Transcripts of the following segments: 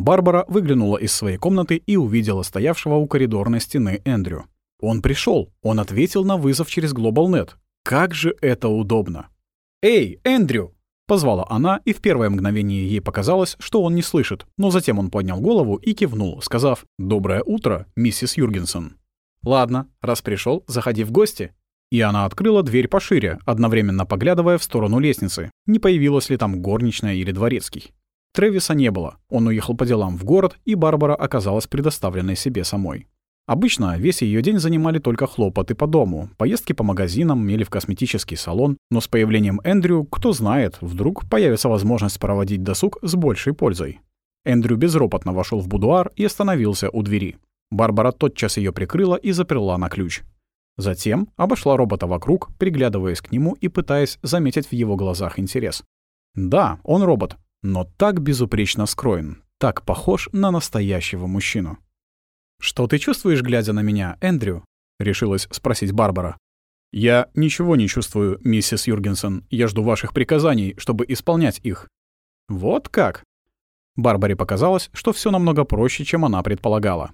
Барбара выглянула из своей комнаты и увидела стоявшего у коридорной стены Эндрю. Он пришел, он ответил на вызов через GlobalNet. Как же это удобно! «Эй, Эндрю!» — позвала она, и в первое мгновение ей показалось, что он не слышит, но затем он поднял голову и кивнул, сказав «Доброе утро, миссис Юргенсон». «Ладно, раз пришел, заходи в гости». И она открыла дверь пошире, одновременно поглядывая в сторону лестницы, не появилась ли там горничная или дворецкий. Трэвиса не было, он уехал по делам в город, и Барбара оказалась предоставленной себе самой. Обычно весь ее день занимали только хлопоты по дому, поездки по магазинам или в косметический салон, но с появлением Эндрю, кто знает, вдруг появится возможность проводить досуг с большей пользой. Эндрю безропотно вошел в будуар и остановился у двери. Барбара тотчас ее прикрыла и заперла на ключ. Затем обошла робота вокруг, приглядываясь к нему и пытаясь заметить в его глазах интерес. Да, он робот, но так безупречно скроен, так похож на настоящего мужчину. «Что ты чувствуешь, глядя на меня, Эндрю?» — решилась спросить Барбара. «Я ничего не чувствую, миссис Юргенсон. Я жду ваших приказаний, чтобы исполнять их». «Вот как?» Барбаре показалось, что все намного проще, чем она предполагала.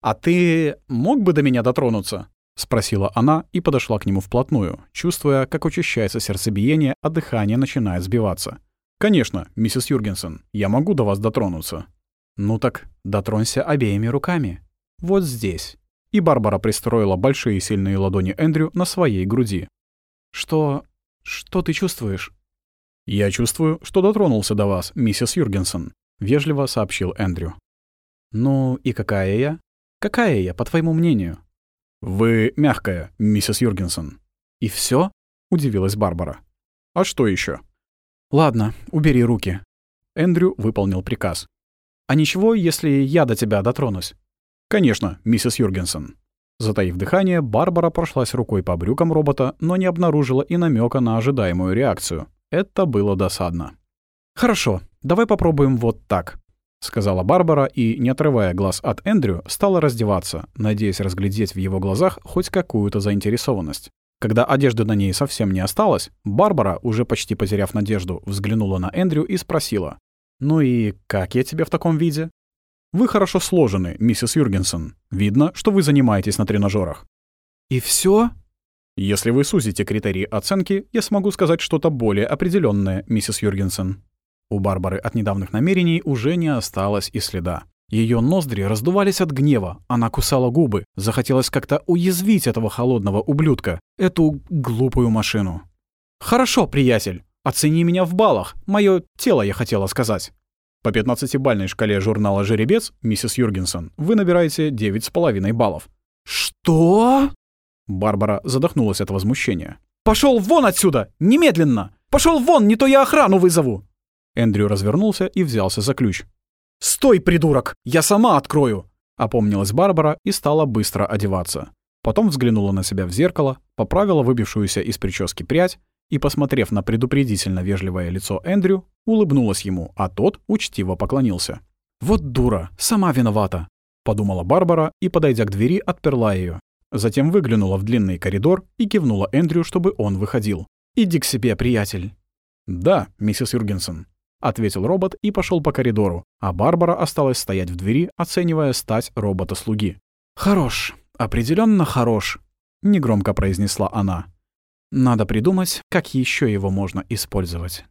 «А ты мог бы до меня дотронуться?» — спросила она и подошла к нему вплотную, чувствуя, как учащается сердцебиение, а дыхание начинает сбиваться. «Конечно, миссис Юргенсон, я могу до вас дотронуться». «Ну так дотронься обеими руками. Вот здесь». И Барбара пристроила большие сильные ладони Эндрю на своей груди. «Что... что ты чувствуешь?» «Я чувствую, что дотронулся до вас, миссис Юргенсон», — вежливо сообщил Эндрю. «Ну и какая я? Какая я, по твоему мнению?» «Вы мягкая, миссис Юргенсон». «И все? удивилась Барбара. «А что еще? «Ладно, убери руки». Эндрю выполнил приказ. «А ничего, если я до тебя дотронусь?» «Конечно, миссис Юргенсон». Затаив дыхание, Барбара прошлась рукой по брюкам робота, но не обнаружила и намека на ожидаемую реакцию. Это было досадно. «Хорошо, давай попробуем вот так», — сказала Барбара и, не отрывая глаз от Эндрю, стала раздеваться, надеясь разглядеть в его глазах хоть какую-то заинтересованность. Когда одежды на ней совсем не осталось, Барбара, уже почти потеряв надежду, взглянула на Эндрю и спросила. «Ну и как я тебе в таком виде?» «Вы хорошо сложены, миссис Юргенсон. Видно, что вы занимаетесь на тренажерах. «И все? «Если вы сузите критерии оценки, я смогу сказать что-то более определенное, миссис Юргенсон». У Барбары от недавних намерений уже не осталось и следа. Ее ноздри раздувались от гнева, она кусала губы, захотелось как-то уязвить этого холодного ублюдка, эту глупую машину. «Хорошо, приятель, оцени меня в баллах, мое тело, я хотела сказать». По 15-бальной шкале журнала «Жеребец», миссис Юргенсон, вы набираете 9,5 баллов. «Что?» Барбара задохнулась от возмущения. «Пошел вон отсюда! Немедленно! Пошел вон, не то я охрану вызову!» Эндрю развернулся и взялся за ключ. «Стой, придурок! Я сама открою!» Опомнилась Барбара и стала быстро одеваться. Потом взглянула на себя в зеркало, поправила выбившуюся из прически прядь и, посмотрев на предупредительно вежливое лицо Эндрю, улыбнулась ему, а тот учтиво поклонился. «Вот дура, сама виновата», — подумала Барбара и, подойдя к двери, отперла ее. Затем выглянула в длинный коридор и кивнула Эндрю, чтобы он выходил. «Иди к себе, приятель». «Да, миссис Юргенсон», ответил робот и пошел по коридору, а Барбара осталась стоять в двери, оценивая стать робота-слуги. «Хорош, определенно хорош», — негромко произнесла она. «Надо придумать, как еще его можно использовать».